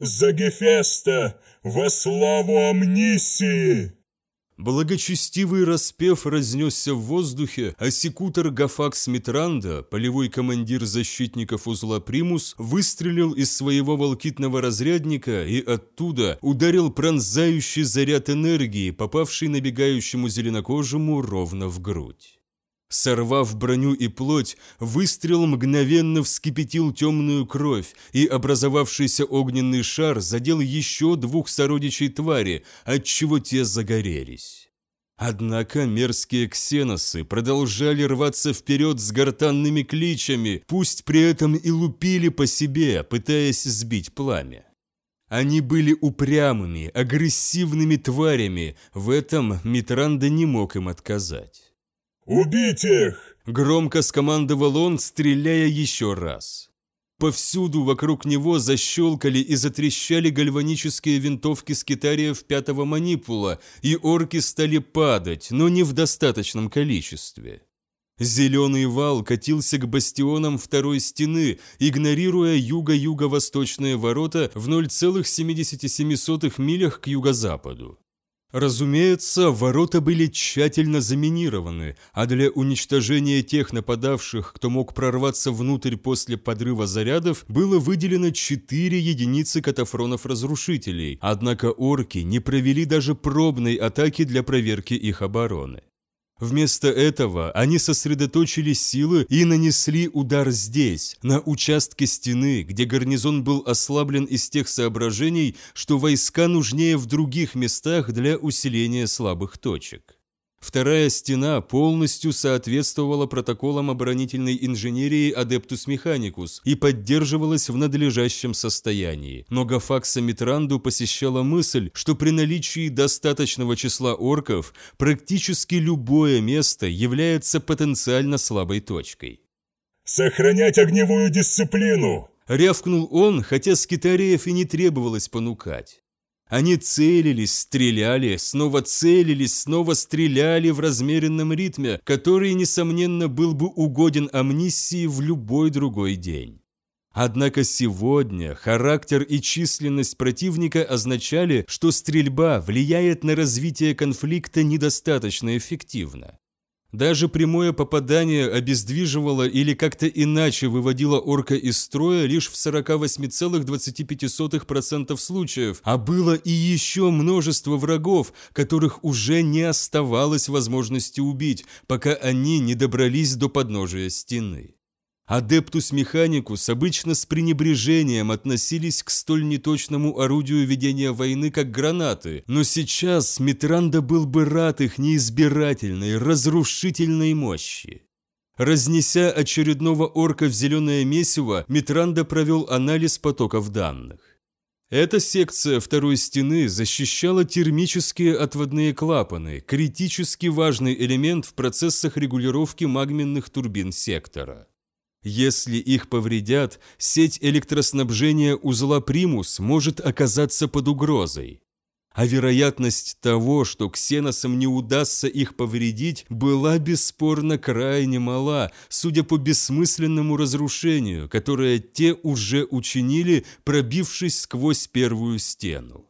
За Гефеста! Во славу Амнисии!» Благочестивый распев разнесся в воздухе, а секутор Гафакс Митранда, полевой командир защитников узла Примус, выстрелил из своего волкитного разрядника и оттуда ударил пронзающий заряд энергии, попавший набегающему зеленокожему ровно в грудь. Сорвав броню и плоть, выстрел мгновенно вскипятил темную кровь, и образовавшийся огненный шар задел еще двух сородичей твари, отчего те загорелись. Однако мерзкие ксеносы продолжали рваться вперед с гортанными кличами, пусть при этом и лупили по себе, пытаясь сбить пламя. Они были упрямыми, агрессивными тварями, в этом Митранда не мог им отказать. «Убить их!» – громко скомандовал он, стреляя еще раз. Повсюду вокруг него защелкали и затрещали гальванические винтовки скитариев пятого манипула, и орки стали падать, но не в достаточном количестве. Зеленый вал катился к бастионам второй стены, игнорируя юго-юго-восточные ворота в 0,77 милях к юго-западу. Разумеется, ворота были тщательно заминированы, а для уничтожения тех нападавших, кто мог прорваться внутрь после подрыва зарядов, было выделено 4 единицы катафронов-разрушителей, однако орки не провели даже пробной атаки для проверки их обороны. Вместо этого они сосредоточили силы и нанесли удар здесь, на участке стены, где гарнизон был ослаблен из тех соображений, что войска нужнее в других местах для усиления слабых точек. Вторая стена полностью соответствовала протоколам оборонительной инженерии Adeptus Mechanicus и поддерживалась в надлежащем состоянии. Но Гафакса Митранду посещала мысль, что при наличии достаточного числа орков практически любое место является потенциально слабой точкой. «Сохранять огневую дисциплину!» Рявкнул он, хотя скитареев и не требовалось понукать. Они целились, стреляли, снова целились, снова стреляли в размеренном ритме, который, несомненно, был бы угоден амнисии в любой другой день. Однако сегодня характер и численность противника означали, что стрельба влияет на развитие конфликта недостаточно эффективно. Даже прямое попадание обездвиживало или как-то иначе выводило орка из строя лишь в 48,25% случаев, а было и еще множество врагов, которых уже не оставалось возможности убить, пока они не добрались до подножия стены. Адептус Механикус обычно с пренебрежением относились к столь неточному орудию ведения войны, как гранаты, но сейчас Митранда был бы рад их неизбирательной, разрушительной мощи. Разнеся очередного орка в зеленое месиво, Митранда провел анализ потоков данных. Эта секция второй стены защищала термические отводные клапаны, критически важный элемент в процессах регулировки магменных турбин сектора. Если их повредят, сеть электроснабжения узла Примус может оказаться под угрозой. А вероятность того, что ксеносам не удастся их повредить, была бесспорно крайне мала, судя по бессмысленному разрушению, которое те уже учинили, пробившись сквозь первую стену.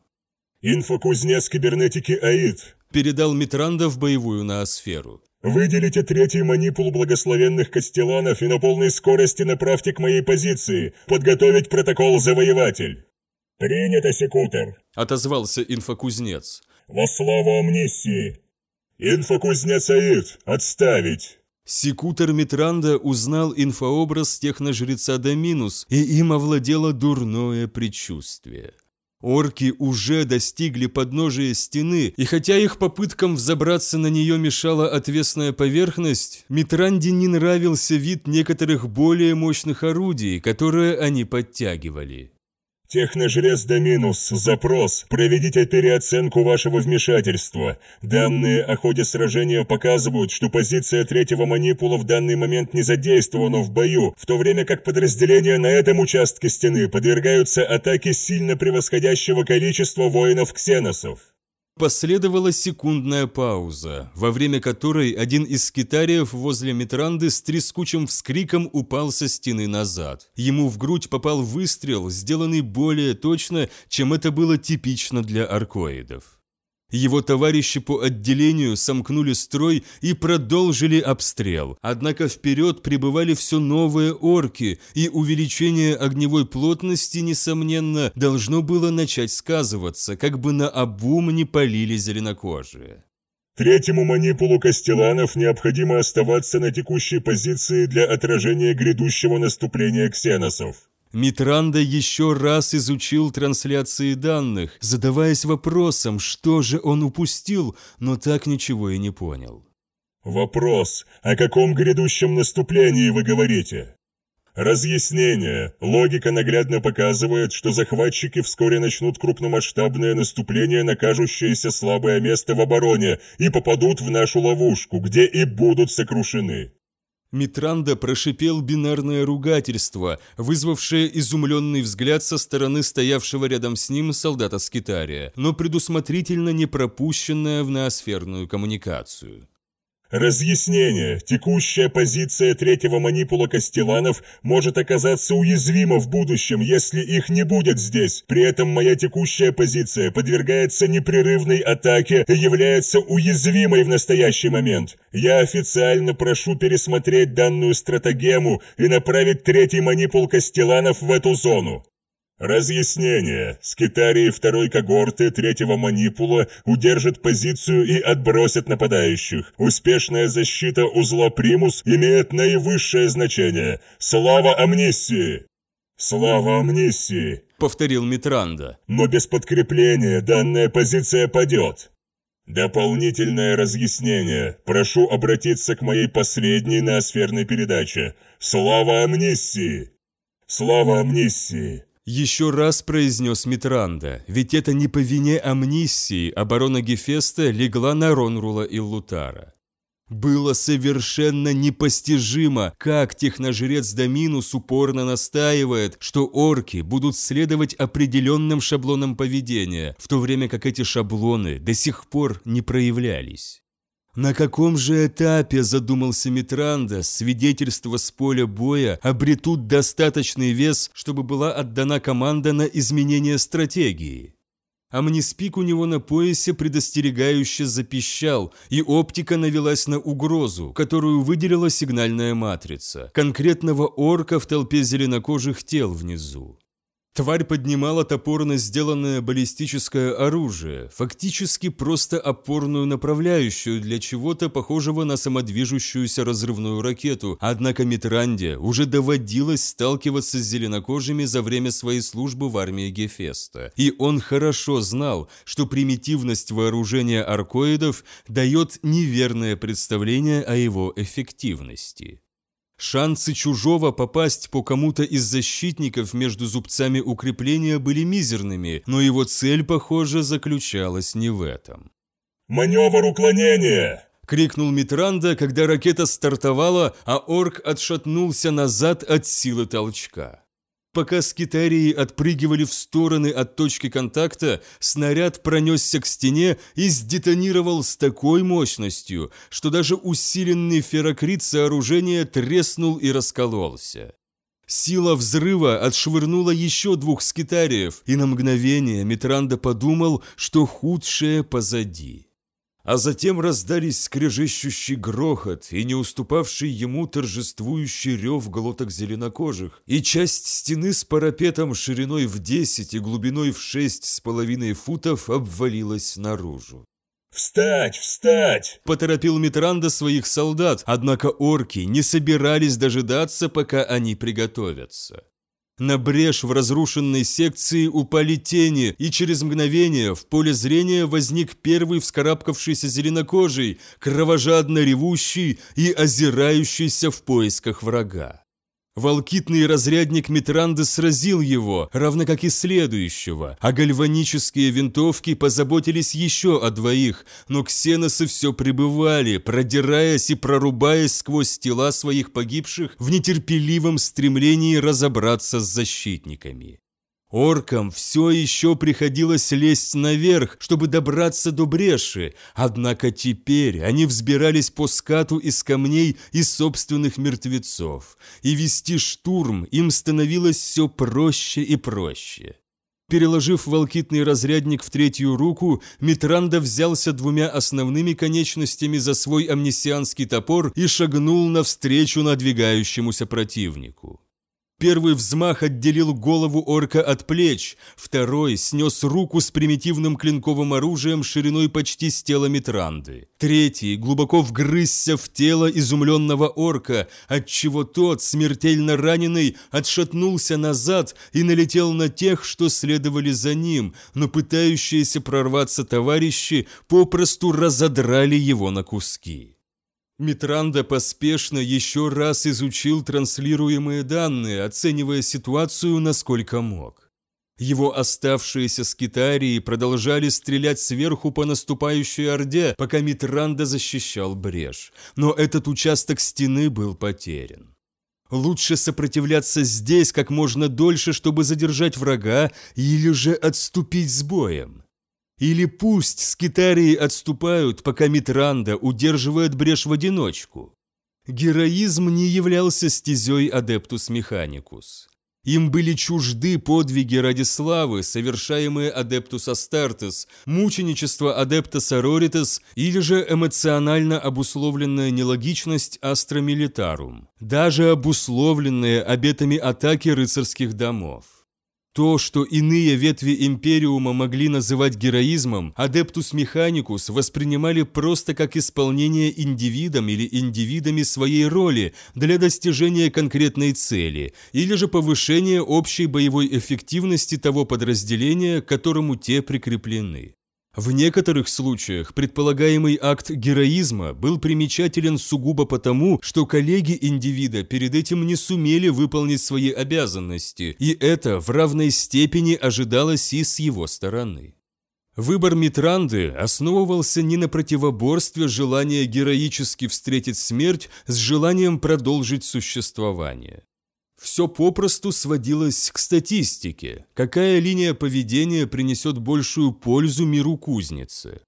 «Инфокузнец кибернетики АИД», – передал Митранда в боевую ноосферу. Выделите третий манипул благословенных Костеланов и на полной скорости направьте к моей позиции. Подготовить протокол «Завоеватель». «Принято, секутор», — отозвался инфокузнец. «Во славу амнисии!» «Инфокузнец Аид, отставить!» Секутор Митранда узнал инфообраз техножреца Доминус, и им овладело дурное предчувствие. Орки уже достигли подножия стены, и хотя их попыткам взобраться на нее мешала отвесная поверхность, Митранде не нравился вид некоторых более мощных орудий, которые они подтягивали. Техножрец Доминус, запрос. Проведите переоценку вашего вмешательства. Данные о ходе сражения показывают, что позиция третьего манипула в данный момент не задействована в бою, в то время как подразделения на этом участке стены подвергаются атаке сильно превосходящего количества воинов-ксеносов. Последовала секундная пауза, во время которой один из скитариев возле Митранды с трескучим вскриком упал со стены назад. Ему в грудь попал выстрел, сделанный более точно, чем это было типично для аркоидов. Его товарищи по отделению сомкнули строй и продолжили обстрел. Однако вперед прибывали все новые орки, и увеличение огневой плотности, несомненно, должно было начать сказываться, как бы на обум не полили зеленокожие. Третьему манипулу Костеланов необходимо оставаться на текущей позиции для отражения грядущего наступления ксеносов. Митранда еще раз изучил трансляции данных, задаваясь вопросом, что же он упустил, но так ничего и не понял. «Вопрос, о каком грядущем наступлении вы говорите?» Разъяснение. Логика наглядно показывает, что захватчики вскоре начнут крупномасштабное наступление на кажущееся слабое место в обороне и попадут в нашу ловушку, где и будут сокрушены. Митранда прошипел бинарное ругательство, вызвавшее изумленный взгляд со стороны стоявшего рядом с ним солдата Скитария, но предусмотрительно не пропущенное в ноосферную коммуникацию. Разъяснение. Текущая позиция третьего манипула Костеланов может оказаться уязвима в будущем, если их не будет здесь. При этом моя текущая позиция подвергается непрерывной атаке и является уязвимой в настоящий момент. Я официально прошу пересмотреть данную стратегему и направить третий манипул Костеланов в эту зону. Разъяснение. Скитарии второй когорты третьего манипула удержат позицию и отбросят нападающих. Успешная защита узла Примус имеет наивысшее значение. Слава амнистии! Слава амнистии! Повторил Митранда. Но без подкрепления данная позиция падет. Дополнительное разъяснение. Прошу обратиться к моей последней ноосферной передаче. Слава амнистии! Слава амнистии! Еще раз произнес Митранда, ведь это не по вине амнисии оборона Гефеста легла на Ронрула и Лутара. Было совершенно непостижимо, как техножрец Доминус упорно настаивает, что орки будут следовать определенным шаблонам поведения, в то время как эти шаблоны до сих пор не проявлялись. На каком же этапе, задумался Митранда, свидетельства с поля боя обретут достаточный вес, чтобы была отдана команда на изменение стратегии? Амниспик у него на поясе предостерегающе запищал, и оптика навелась на угрозу, которую выделила сигнальная матрица, конкретного орка в толпе зеленокожих тел внизу. Тварь поднимала топорно сделанное баллистическое оружие, фактически просто опорную направляющую для чего-то похожего на самодвижущуюся разрывную ракету, однако Митранде уже доводилось сталкиваться с зеленокожими за время своей службы в армии Гефеста, и он хорошо знал, что примитивность вооружения аркоидов дает неверное представление о его эффективности. Шансы чужого попасть по кому-то из защитников между зубцами укрепления были мизерными, но его цель, похоже, заключалась не в этом. «Маневр уклонения!» — крикнул Митранда, когда ракета стартовала, а орк отшатнулся назад от силы толчка. Пока скитарии отпрыгивали в стороны от точки контакта, снаряд пронесся к стене и сдетонировал с такой мощностью, что даже усиленный ферокрит сооружения треснул и раскололся. Сила взрыва отшвырнула еще двух скитариев, и на мгновение Митранда подумал, что худшее позади а затем раздались скрежещущий грохот и не уступавший ему торжествующий рев глоток зеленокожих, и часть стены с парапетом шириной в 10 и глубиной в шесть с половиной футов обвалилась наружу. «Встать! Встать!» – поторопил Митранда своих солдат, однако орки не собирались дожидаться, пока они приготовятся. На брешь в разрушенной секции упали тени, и через мгновение в поле зрения возник первый вскарабкавшийся зеленокожий, кровожадно ревущий и озирающийся в поисках врага. Волкитный разрядник Митранды сразил его, равно как и следующего, а гальванические винтовки позаботились еще о двоих, но ксеносы все пребывали, продираясь и прорубаясь сквозь тела своих погибших в нетерпеливом стремлении разобраться с защитниками. Оркам все еще приходилось лезть наверх, чтобы добраться до бреши, однако теперь они взбирались по скату из камней и собственных мертвецов, и вести штурм им становилось все проще и проще. Переложив волкитный разрядник в третью руку, Митранда взялся двумя основными конечностями за свой амнисианский топор и шагнул навстречу надвигающемуся противнику. Первый взмах отделил голову орка от плеч, второй снес руку с примитивным клинковым оружием шириной почти с тела Митранды. Третий глубоко вгрызся в тело изумленного орка, отчего тот, смертельно раненый, отшатнулся назад и налетел на тех, что следовали за ним, но пытающиеся прорваться товарищи попросту разодрали его на куски. Митранда поспешно еще раз изучил транслируемые данные, оценивая ситуацию насколько мог. Его оставшиеся скитарии продолжали стрелять сверху по наступающей орде, пока Митранда защищал брешь, но этот участок стены был потерян. Лучше сопротивляться здесь как можно дольше, чтобы задержать врага, или же отступить с боем. Или пусть скитарии отступают, пока Митранда удерживает брешь в одиночку. Героизм не являлся стезей Адептус Механикус. Им были чужды подвиги ради славы, совершаемые Адептус Астартес, мученичество Адепта Сороритас или же эмоционально обусловленная нелогичность Астра Милитарум, даже обусловленные обетами атаки рыцарских домов. То, что иные ветви Империума могли называть героизмом, Адептус Механикус воспринимали просто как исполнение индивидом или индивидами своей роли для достижения конкретной цели, или же повышения общей боевой эффективности того подразделения, к которому те прикреплены. В некоторых случаях предполагаемый акт героизма был примечателен сугубо потому, что коллеги индивида перед этим не сумели выполнить свои обязанности, и это в равной степени ожидалось и с его стороны. Выбор Митранды основывался не на противоборстве желания героически встретить смерть с желанием продолжить существование. Все попросту сводилось к статистике. Какая линия поведения принесет большую пользу миру кузницы?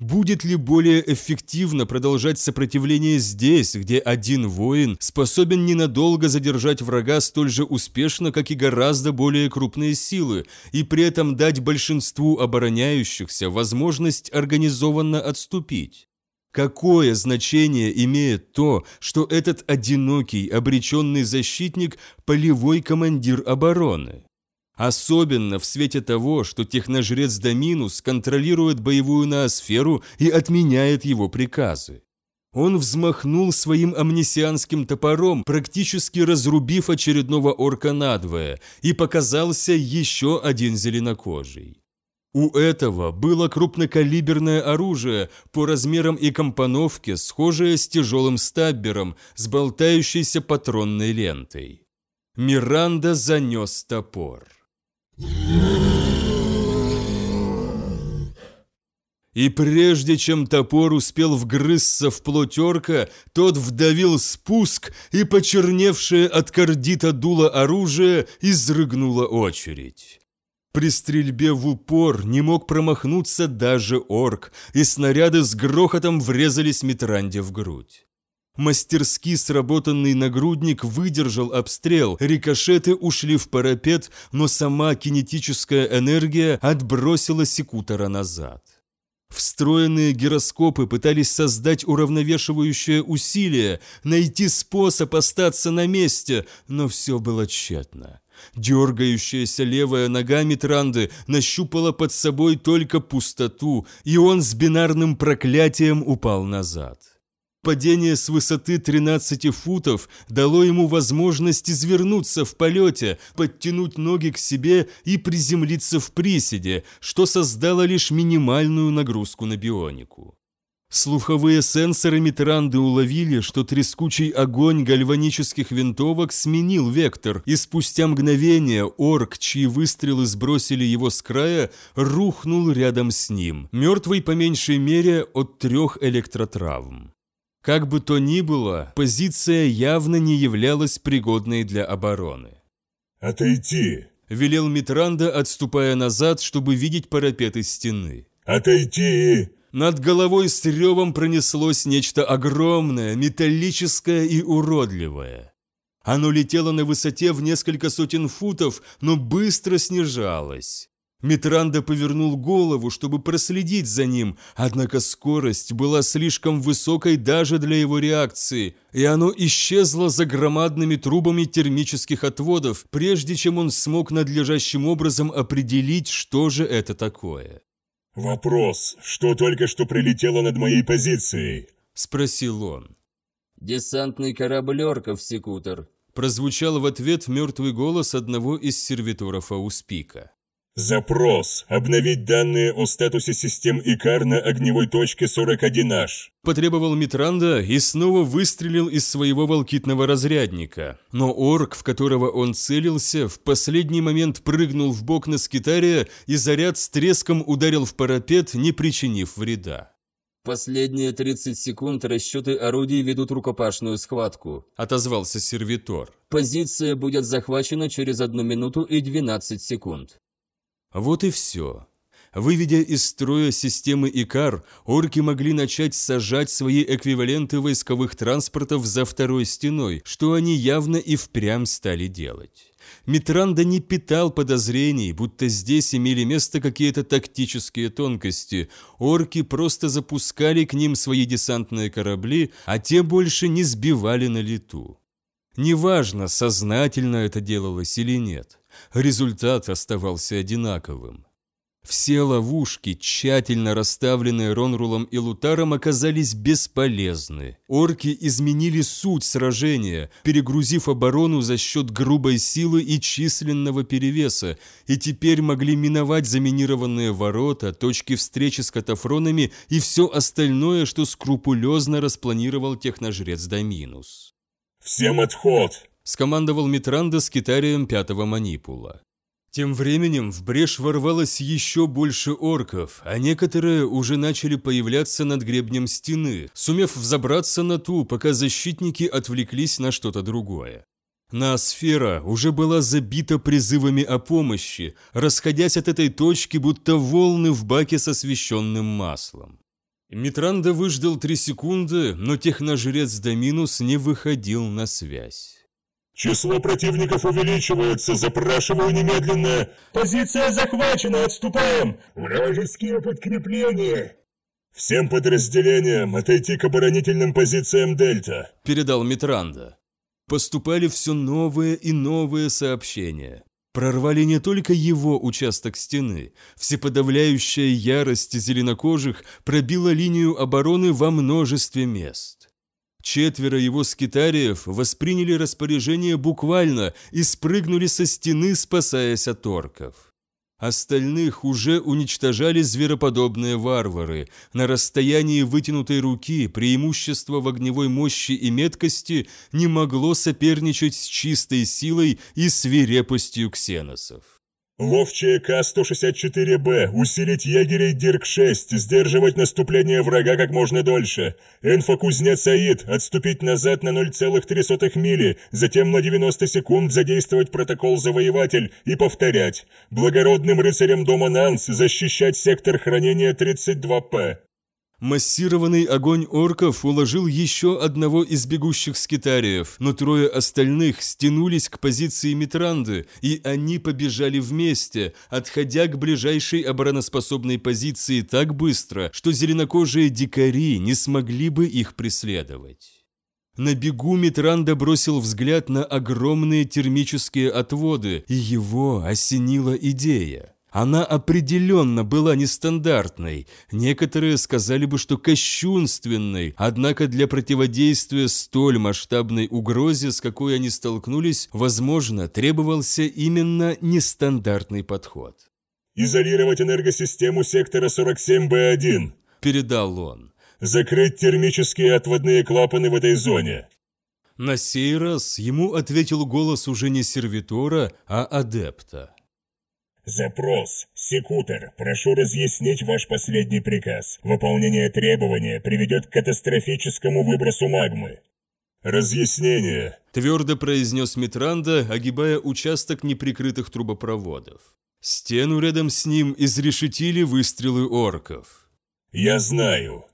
Будет ли более эффективно продолжать сопротивление здесь, где один воин способен ненадолго задержать врага столь же успешно, как и гораздо более крупные силы, и при этом дать большинству обороняющихся возможность организованно отступить? Какое значение имеет то, что этот одинокий, обреченный защитник – полевой командир обороны? Особенно в свете того, что техножрец Доминус контролирует боевую ноосферу и отменяет его приказы. Он взмахнул своим амнисианским топором, практически разрубив очередного орка надвое, и показался еще один зеленокожий. У этого было крупнокалиберное оружие, по размерам и компоновке схожее с тяжелым стаббером с болтающейся патронной лентой. Миранда занес топор. И прежде чем топор успел вгрызться в плоть орка, тот вдавил спуск, и почерневшее от кардита дуло оружие изрыгнула очередь. При стрельбе в упор не мог промахнуться даже орк, и снаряды с грохотом врезались Митранде в грудь. Мастерски сработанный нагрудник выдержал обстрел, рикошеты ушли в парапет, но сама кинетическая энергия отбросила секутора назад. Встроенные гироскопы пытались создать уравновешивающее усилие, найти способ остаться на месте, но все было тщетно. Дергающаяся левая нога Митранды нащупала под собой только пустоту, и он с бинарным проклятием упал назад. Падение с высоты 13 футов дало ему возможность извернуться в полете, подтянуть ноги к себе и приземлиться в приседе, что создало лишь минимальную нагрузку на бионику. Слуховые сенсоры Митранды уловили, что трескучий огонь гальванических винтовок сменил вектор, и спустя мгновение орк, чьи выстрелы сбросили его с края, рухнул рядом с ним, мертвый по меньшей мере от трех электротравм. Как бы то ни было, позиция явно не являлась пригодной для обороны. «Отойти!» – Велел Митранда, отступая назад, чтобы видеть парапеты стены. «Отойти!» Над головой с ревом пронеслось нечто огромное, металлическое и уродливое. Оно летело на высоте в несколько сотен футов, но быстро снижалось. Митранда повернул голову, чтобы проследить за ним, однако скорость была слишком высокой даже для его реакции, и оно исчезло за громадными трубами термических отводов, прежде чем он смог надлежащим образом определить, что же это такое. «Вопрос, что только что прилетело над моей позицией?» – спросил он. «Десантный корабль орков, секутор», – прозвучал в ответ мертвый голос одного из сервиторов Ауспика. Запрос. Обновить данные о статусе систем ИКАР на огневой точке 41H. Потребовал Митранда и снова выстрелил из своего волкитного разрядника. Но орк, в которого он целился, в последний момент прыгнул в бок на скитария и заряд с треском ударил в парапет, не причинив вреда. «Последние 30 секунд расчеты орудий ведут рукопашную схватку», – отозвался сервитор. «Позиция будет захвачена через 1 минуту и 12 секунд». Вот и все. Выведя из строя системы ИКАР, орки могли начать сажать свои эквиваленты войсковых транспортов за второй стеной, что они явно и впрямь стали делать. Митранда не питал подозрений, будто здесь имели место какие-то тактические тонкости. Орки просто запускали к ним свои десантные корабли, а те больше не сбивали на лету. Неважно, сознательно это делалось или нет. Результат оставался одинаковым. Все ловушки, тщательно расставленные Ронрулом и Лутаром, оказались бесполезны. Орки изменили суть сражения, перегрузив оборону за счет грубой силы и численного перевеса, и теперь могли миновать заминированные ворота, точки встречи с катафронами и все остальное, что скрупулезно распланировал техножрец Доминус. «Всем отход!» Скомандовал Митранда с китарием пятого манипула. Тем временем в брешь ворвалось еще больше орков, а некоторые уже начали появляться над гребнем стены, сумев взобраться на ту, пока защитники отвлеклись на что-то другое. Ноосфера уже была забита призывами о помощи, расходясь от этой точки, будто волны в баке с освещенным маслом. Митранда выждал три секунды, но техножрец Доминус не выходил на связь. Число противников увеличивается, запрашиваю немедленно. Позиция захвачена, отступаем. Вражеские подкрепления. Всем подразделениям отойти к оборонительным позициям Дельта. Передал Митранда. Поступали все новые и новые сообщения. Прорвали не только его участок стены. Всеподавляющая ярость зеленокожих пробила линию обороны во множестве мест. Четверо его скитариев восприняли распоряжение буквально и спрыгнули со стены, спасаясь от орков. Остальных уже уничтожали звероподобные варвары. На расстоянии вытянутой руки преимущество в огневой мощи и меткости не могло соперничать с чистой силой и свирепостью ксеносов. Ловчая К-164Б, усилить егерей Дирк-6, сдерживать наступление врага как можно дольше. Инфокузнец Аид, отступить назад на 0,3 мили, затем на 90 секунд задействовать протокол «Завоеватель» и повторять. Благородным рыцарям дома Нанс защищать сектор хранения 32П. Массированный огонь орков уложил еще одного из бегущих скитариев, но трое остальных стянулись к позиции Митранды, и они побежали вместе, отходя к ближайшей обороноспособной позиции так быстро, что зеленокожие дикари не смогли бы их преследовать. На бегу Митранда бросил взгляд на огромные термические отводы, и его осенила идея. Она определенно была нестандартной, некоторые сказали бы, что кощунственной, однако для противодействия столь масштабной угрозе, с какой они столкнулись, возможно, требовался именно нестандартный подход. «Изолировать энергосистему сектора 47Б1», – передал он. «Закрыть термические отводные клапаны в этой зоне». На сей раз ему ответил голос уже не сервитора, а адепта. Запрос. Секутор, прошу разъяснить ваш последний приказ. Выполнение требования приведет к катастрофическому выбросу магмы. Разъяснение. твердо произнес Митранда, огибая участок неприкрытых трубопроводов. Стену рядом с ним изрешетили выстрелы орков. «Я знаю.